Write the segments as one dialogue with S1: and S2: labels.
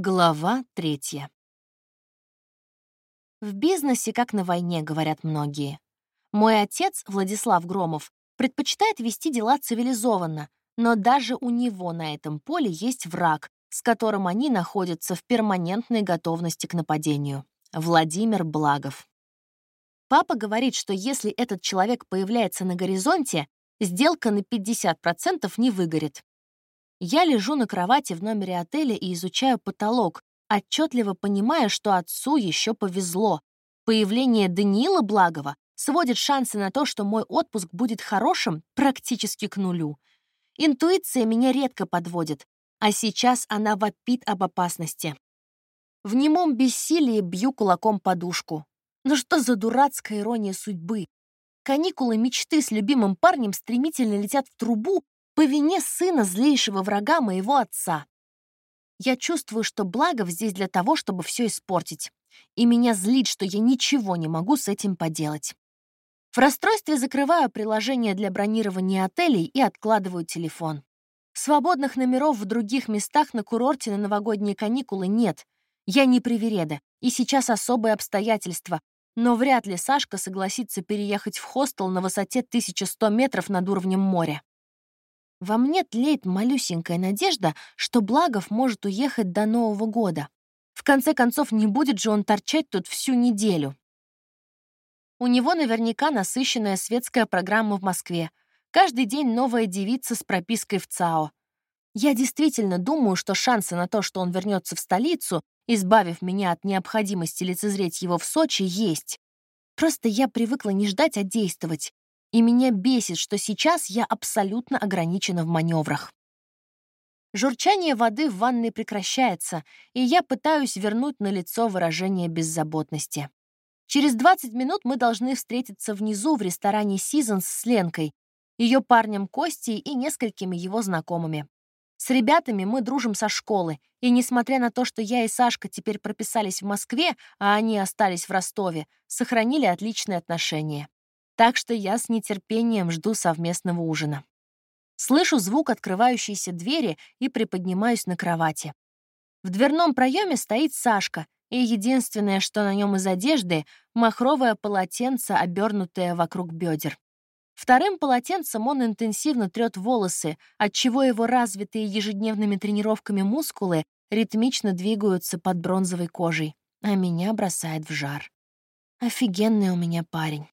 S1: Глава третья. В бизнесе, как на войне, говорят многие. Мой отец, Владислав Громов, предпочитает вести дела цивилизованно, но даже у него на этом поле есть враг, с которым они находятся в перманентной готовности к нападению. Владимир Благов. Папа говорит, что если этот человек появляется на горизонте, сделка на 50% не выгорит. Я лежу на кровати в номере отеля и изучаю потолок, отчетливо понимая, что отцу еще повезло. Появление Даниила Благова сводит шансы на то, что мой отпуск будет хорошим, практически к нулю. Интуиция меня редко подводит, а сейчас она вопит об опасности. В немом бессилии бью кулаком подушку. Ну что за дурацкая ирония судьбы? Каникулы мечты с любимым парнем стремительно летят в трубу, по вине сына злейшего врага моего отца. Я чувствую, что Благов здесь для того, чтобы все испортить. И меня злит, что я ничего не могу с этим поделать. В расстройстве закрываю приложение для бронирования отелей и откладываю телефон. Свободных номеров в других местах на курорте на новогодние каникулы нет. Я не привереда, и сейчас особые обстоятельства, но вряд ли Сашка согласится переехать в хостел на высоте 1100 метров над уровнем моря. Во мне тлеет малюсенькая надежда, что Благов может уехать до Нового года. В конце концов, не будет же он торчать тут всю неделю. У него наверняка насыщенная светская программа в Москве. Каждый день новая девица с пропиской в ЦАО. Я действительно думаю, что шансы на то, что он вернется в столицу, избавив меня от необходимости лицезреть его в Сочи, есть. Просто я привыкла не ждать, а действовать. И меня бесит, что сейчас я абсолютно ограничена в маневрах. Журчание воды в ванной прекращается, и я пытаюсь вернуть на лицо выражение беззаботности. Через 20 минут мы должны встретиться внизу в ресторане Seasons с Ленкой, ее парнем Костей и несколькими его знакомыми. С ребятами мы дружим со школы, и несмотря на то, что я и Сашка теперь прописались в Москве, а они остались в Ростове, сохранили отличные отношения так что я с нетерпением жду совместного ужина. Слышу звук открывающейся двери и приподнимаюсь на кровати. В дверном проеме стоит Сашка, и единственное, что на нем из одежды — махровое полотенце, обернутое вокруг бедер. Вторым полотенцем он интенсивно трет волосы, отчего его развитые ежедневными тренировками мускулы ритмично двигаются под бронзовой кожей, а меня бросает в жар. Офигенный у меня парень.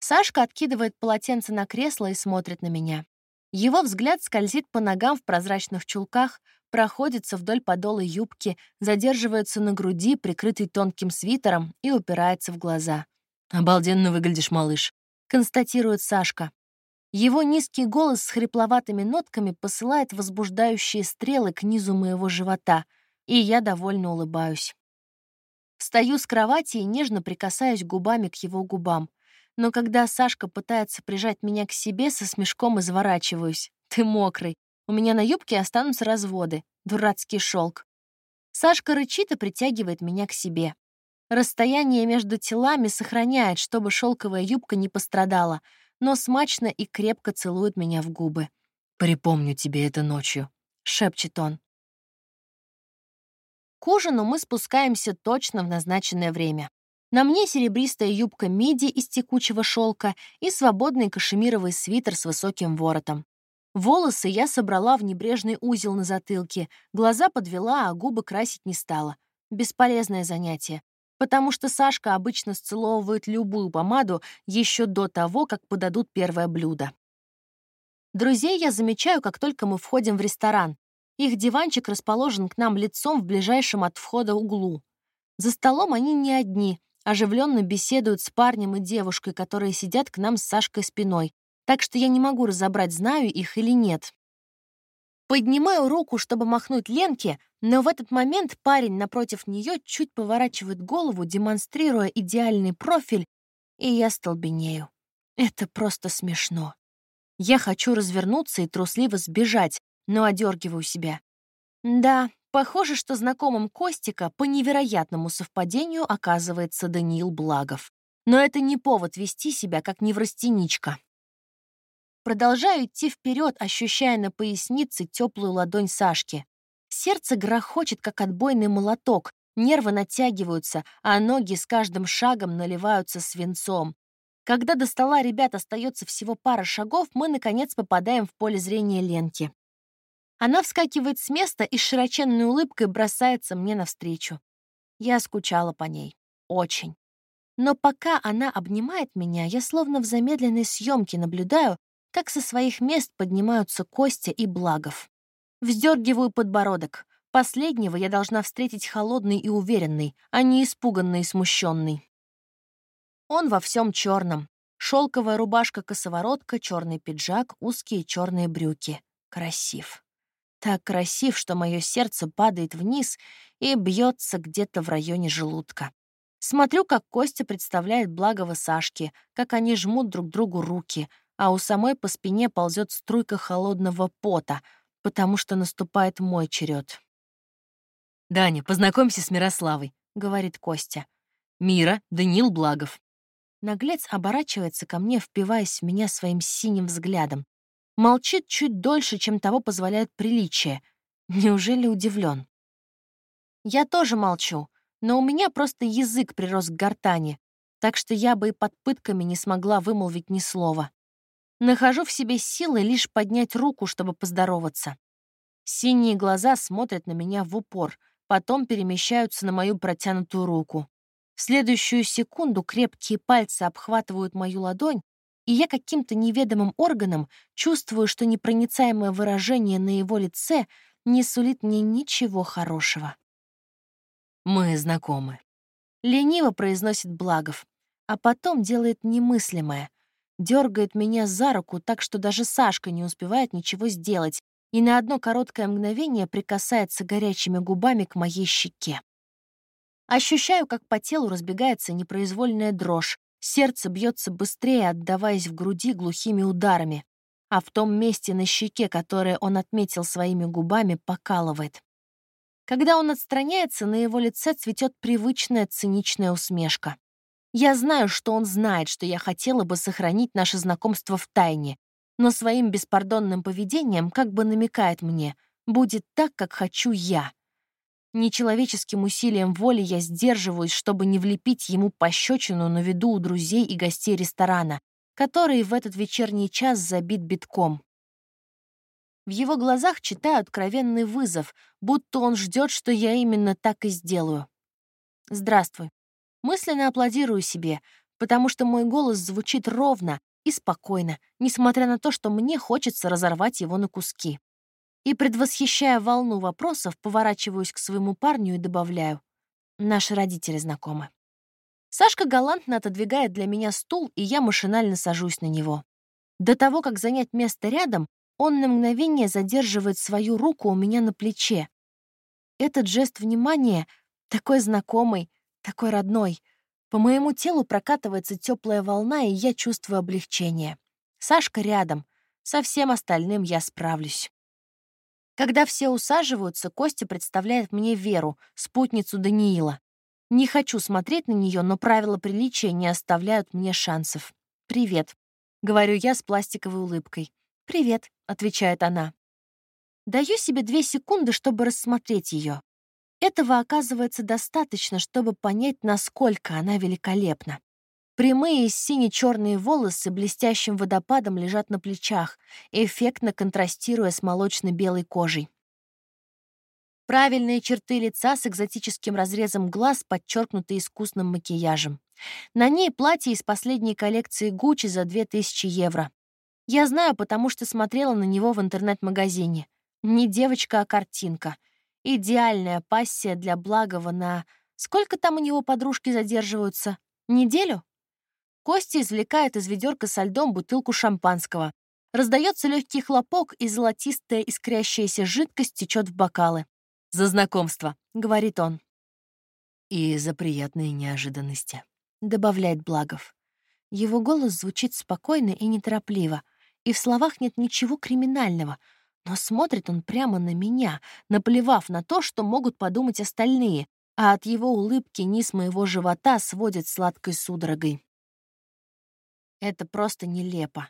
S1: Сашка откидывает полотенце на кресло и смотрит на меня. Его взгляд скользит по ногам в прозрачных чулках, проходится вдоль подола юбки, задерживается на груди, прикрытой тонким свитером, и упирается в глаза. «Обалденно выглядишь, малыш», — констатирует Сашка. Его низкий голос с хрипловатыми нотками посылает возбуждающие стрелы к низу моего живота, и я довольно улыбаюсь. Встаю с кровати и нежно прикасаюсь губами к его губам но когда Сашка пытается прижать меня к себе, со смешком изворачиваюсь. Ты мокрый. У меня на юбке останутся разводы. Дурацкий шелк. Сашка рычит и притягивает меня к себе. Расстояние между телами сохраняет, чтобы шелковая юбка не пострадала, но смачно и крепко целует меня в губы. «Припомню тебе это ночью», — шепчет он. К ужину мы спускаемся точно в назначенное время. На мне серебристая юбка миди из текучего шелка и свободный кашемировый свитер с высоким воротом. Волосы я собрала в небрежный узел на затылке, глаза подвела, а губы красить не стала. Бесполезное занятие, потому что Сашка обычно сцеловывает любую помаду еще до того, как подадут первое блюдо. Друзей я замечаю, как только мы входим в ресторан. Их диванчик расположен к нам лицом в ближайшем от входа углу. За столом они не одни — оживленно беседуют с парнем и девушкой, которые сидят к нам с Сашкой спиной, так что я не могу разобрать, знаю их или нет. Поднимаю руку, чтобы махнуть Ленке, но в этот момент парень напротив нее чуть поворачивает голову, демонстрируя идеальный профиль, и я столбенею. Это просто смешно. Я хочу развернуться и трусливо сбежать, но одергиваю себя. Да, Похоже, что знакомым Костика по невероятному совпадению оказывается Даниил Благов. Но это не повод вести себя как неврастеничка. Продолжаю идти вперед, ощущая на пояснице теплую ладонь Сашки. Сердце грохочет, как отбойный молоток, нервы натягиваются, а ноги с каждым шагом наливаются свинцом. Когда до стола ребят остается всего пара шагов, мы, наконец, попадаем в поле зрения Ленки. Она вскакивает с места и с широченной улыбкой бросается мне навстречу. Я скучала по ней. Очень. Но пока она обнимает меня, я словно в замедленной съемке наблюдаю, как со своих мест поднимаются Костя и Благов. Вздергиваю подбородок. Последнего я должна встретить холодный и уверенный, а не испуганный и смущенный. Он во всем черном. Шелковая рубашка-косоворотка, черный пиджак, узкие черные брюки. Красив. Так красив, что мое сердце падает вниз и бьется где-то в районе желудка. Смотрю, как Костя представляет благого Сашки, как они жмут друг другу руки, а у самой по спине ползет струйка холодного пота, потому что наступает мой черед.
S2: «Даня, познакомься с Мирославой», — говорит Костя. «Мира, Даниил Благов».
S1: Наглец оборачивается ко мне, впиваясь в меня своим синим взглядом. Молчит чуть дольше, чем того позволяет приличие. Неужели удивлен? Я тоже молчу, но у меня просто язык прирос к гортани, так что я бы и под пытками не смогла вымолвить ни слова. Нахожу в себе силы лишь поднять руку, чтобы поздороваться. Синие глаза смотрят на меня в упор, потом перемещаются на мою протянутую руку. В следующую секунду крепкие пальцы обхватывают мою ладонь, и я каким-то неведомым органом чувствую, что непроницаемое выражение на его лице не сулит мне ничего хорошего.
S2: Мы знакомы.
S1: Лениво произносит Благов, а потом делает немыслимое. Дергает меня за руку так, что даже Сашка не успевает ничего сделать, и на одно короткое мгновение прикасается горячими губами к моей щеке. Ощущаю, как по телу разбегается непроизвольная дрожь, сердце бьется быстрее, отдаваясь в груди глухими ударами, а в том месте на щеке, которое он отметил своими губами, покалывает. Когда он отстраняется, на его лице цветет привычная циничная усмешка. Я знаю, что он знает, что я хотела бы сохранить наше знакомство в тайне, но своим беспардонным поведением как бы намекает мне, будет так, как хочу я. Нечеловеческим усилием воли я сдерживаюсь, чтобы не влепить ему пощечину на виду у друзей и гостей ресторана, который в этот вечерний час забит битком. В его глазах читаю откровенный вызов, будто он ждет, что я именно так и сделаю. «Здравствуй». Мысленно аплодирую себе, потому что мой голос звучит ровно и спокойно, несмотря на то, что мне хочется разорвать его на куски. И, предвосхищая волну вопросов, поворачиваюсь к своему парню и добавляю. Наши родители знакомы. Сашка галантно отодвигает для меня стул, и я машинально сажусь на него. До того, как занять место рядом, он на мгновение задерживает свою руку у меня на плече. Этот жест внимания такой знакомый, такой родной. По моему телу прокатывается теплая волна, и я чувствую облегчение. Сашка рядом. Со всем остальным я справлюсь. Когда все усаживаются, Костя представляет мне Веру, спутницу Даниила. Не хочу смотреть на нее, но правила приличия не оставляют мне шансов. «Привет», — говорю я с пластиковой улыбкой. «Привет», — отвечает она. Даю себе две секунды, чтобы рассмотреть ее. Этого оказывается достаточно, чтобы понять, насколько она великолепна. Прямые сине-черные волосы блестящим водопадом лежат на плечах, эффектно контрастируя с молочно-белой кожей. Правильные черты лица с экзотическим разрезом глаз, подчеркнуты искусным макияжем. На ней платье из последней коллекции Gucci за 2000 евро. Я знаю, потому что смотрела на него в интернет-магазине. Не девочка, а картинка. Идеальная пассия для благого на... Сколько там у него подружки задерживаются? Неделю? Костя извлекает из ведерка со льдом бутылку шампанского. Раздается легкий хлопок, и золотистая искрящаяся жидкость течет в бокалы. «За знакомство», — говорит он.
S2: «И за приятные неожиданности», —
S1: добавляет Благов. Его голос звучит спокойно и неторопливо, и в словах нет ничего криминального, но смотрит он прямо на меня, наплевав на то, что могут подумать остальные, а от его улыбки низ моего живота сводит сладкой судорогой. Это просто нелепо.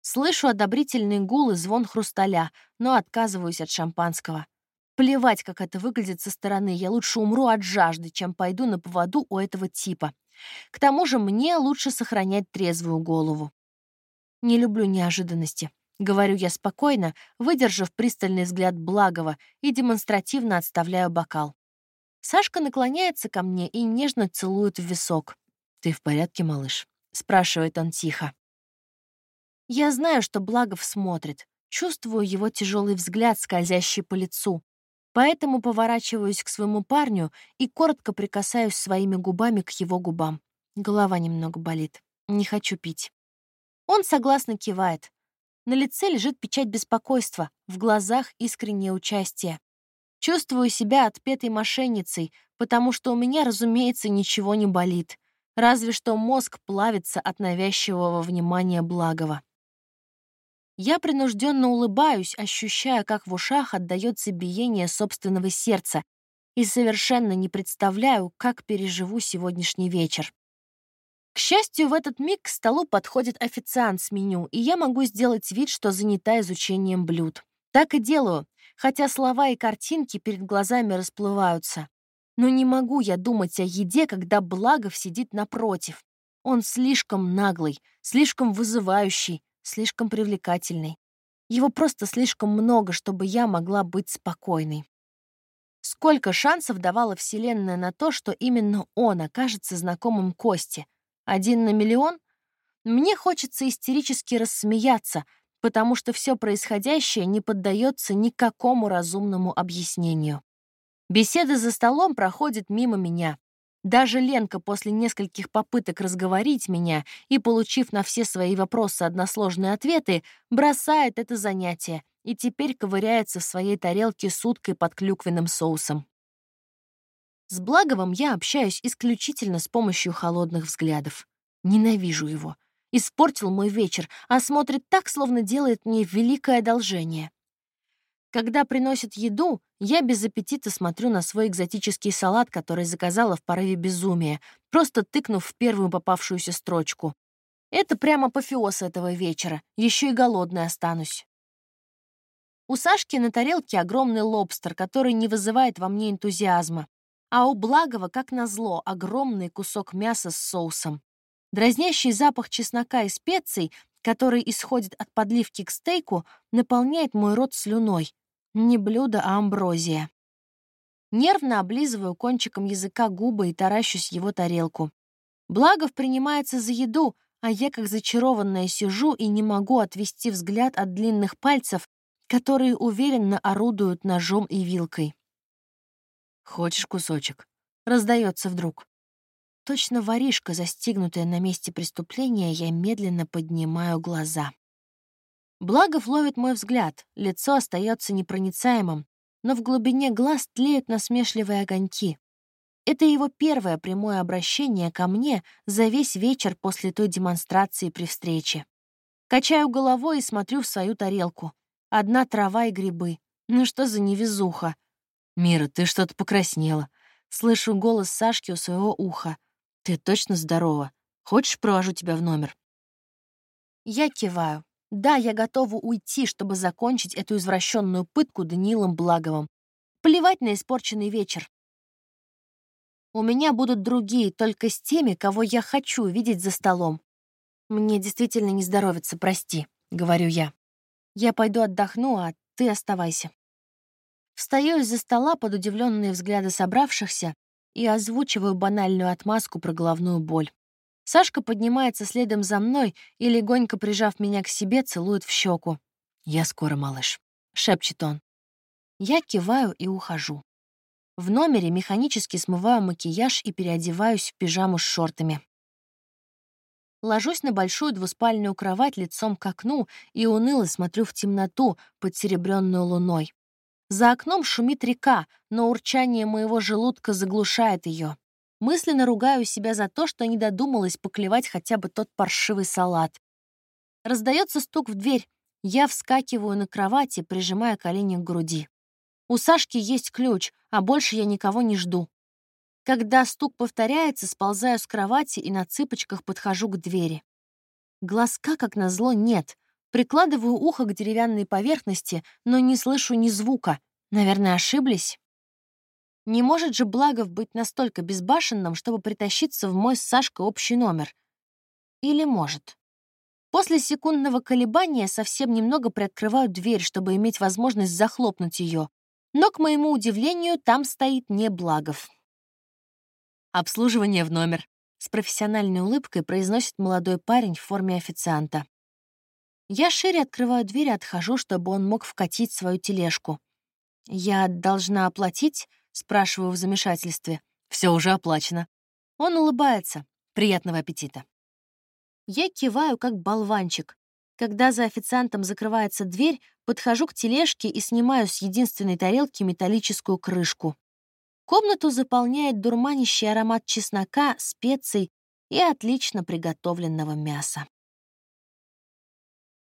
S1: Слышу одобрительный гул и звон хрусталя, но отказываюсь от шампанского. Плевать, как это выглядит со стороны, я лучше умру от жажды, чем пойду на поводу у этого типа. К тому же мне лучше сохранять трезвую голову. Не люблю неожиданности. Говорю я спокойно, выдержав пристальный взгляд Благова и демонстративно отставляю бокал. Сашка наклоняется ко мне и нежно целует в висок. «Ты в порядке, малыш?» — спрашивает он тихо. Я знаю, что Благов смотрит, чувствую его тяжелый взгляд, скользящий по лицу, поэтому поворачиваюсь к своему парню и коротко прикасаюсь своими губами к его губам. Голова немного болит. Не хочу пить. Он согласно кивает. На лице лежит печать беспокойства, в глазах искреннее участие. Чувствую себя отпетой мошенницей, потому что у меня, разумеется, ничего не болит. Разве что мозг плавится от навязчивого внимания благого. Я принужденно улыбаюсь, ощущая, как в ушах отдается биение собственного сердца, и совершенно не представляю, как переживу сегодняшний вечер. К счастью, в этот миг к столу подходит официант с меню, и я могу сделать вид, что занята изучением блюд. Так и делаю, хотя слова и картинки перед глазами расплываются. Но не могу я думать о еде, когда Благов сидит напротив. Он слишком наглый, слишком вызывающий, слишком привлекательный. Его просто слишком много, чтобы я могла быть спокойной. Сколько шансов давала Вселенная на то, что именно он окажется знакомым Кости, один на миллион? Мне хочется истерически рассмеяться, потому что все происходящее не поддается никакому разумному объяснению. Беседа за столом проходит мимо меня. Даже Ленка после нескольких попыток разговорить меня и, получив на все свои вопросы односложные ответы, бросает это занятие и теперь ковыряется в своей тарелке с уткой под клюквенным соусом. С Благовым я общаюсь исключительно с помощью холодных взглядов. Ненавижу его. Испортил мой вечер, а смотрит так, словно делает мне великое одолжение. Когда приносят еду, я без аппетита смотрю на свой экзотический салат, который заказала в порыве безумия, просто тыкнув в первую попавшуюся строчку. Это прямо апофеоз этого вечера, еще и голодной останусь. У Сашки на тарелке огромный лобстер, который не вызывает во мне энтузиазма а у Благова, как назло, огромный кусок мяса с соусом. Дразнящий запах чеснока и специй, который исходит от подливки к стейку, наполняет мой рот слюной. Не блюдо, а амброзия. Нервно облизываю кончиком языка губы и таращусь его тарелку. Благов принимается за еду, а я как зачарованная сижу и не могу отвести взгляд от длинных пальцев, которые уверенно орудуют ножом и вилкой. «Хочешь кусочек?» — раздается вдруг. Точно воришка, застигнутая на месте преступления, я медленно поднимаю глаза. Благов ловит мой взгляд, лицо остается непроницаемым, но в глубине глаз тлеют насмешливые огоньки. Это его первое прямое обращение ко мне за весь вечер после той демонстрации при встрече. Качаю головой и смотрю в свою тарелку. Одна трава и грибы. Ну что за невезуха? «Мира, ты что-то покраснела». Слышу голос Сашки у своего уха. «Ты точно здорова? Хочешь, провожу тебя в номер?» Я киваю. Да, я готова уйти, чтобы закончить эту извращенную пытку Даниилом Благовым. Плевать на испорченный вечер. У меня будут другие, только с теми, кого я хочу видеть за столом. Мне действительно не здоровится, прости, — говорю я. Я пойду отдохну, а ты оставайся. Встаю из-за стола под удивленные взгляды собравшихся и озвучиваю банальную отмазку про головную боль. Сашка поднимается следом за мной и, легонько прижав меня к себе, целует в щеку. «Я скоро, малыш», — шепчет он. Я киваю и ухожу. В номере механически смываю макияж и переодеваюсь в пижаму с шортами. Ложусь на большую двуспальную кровать лицом к окну и уныло смотрю в темноту под серебряной луной. За окном шумит река, но урчание моего желудка заглушает ее. Мысленно ругаю себя за то, что не додумалась поклевать хотя бы тот паршивый салат. Раздается стук в дверь. Я вскакиваю на кровати, прижимая колени к груди. У Сашки есть ключ, а больше я никого не жду. Когда стук повторяется, сползаю с кровати и на цыпочках подхожу к двери. Глазка, как назло, нет. Прикладываю ухо к деревянной поверхности, но не слышу ни звука. Наверное, ошиблись? Не может же Благов быть настолько безбашенным, чтобы притащиться в мой с Сашкой общий номер. Или может? После секундного колебания совсем немного приоткрываю дверь, чтобы иметь возможность захлопнуть ее. Но, к моему удивлению, там стоит не Благов.
S2: «Обслуживание в номер», — с профессиональной улыбкой произносит молодой парень в форме официанта. Я шире открываю дверь и отхожу, чтобы он мог вкатить свою тележку. «Я должна оплатить?» — спрашиваю в замешательстве. Все уже оплачено».
S1: Он улыбается.
S2: «Приятного аппетита».
S1: Я киваю, как болванчик. Когда за официантом закрывается дверь, подхожу к тележке и снимаю с единственной тарелки металлическую крышку. Комнату заполняет дурманящий аромат чеснока, специй и отлично приготовленного мяса.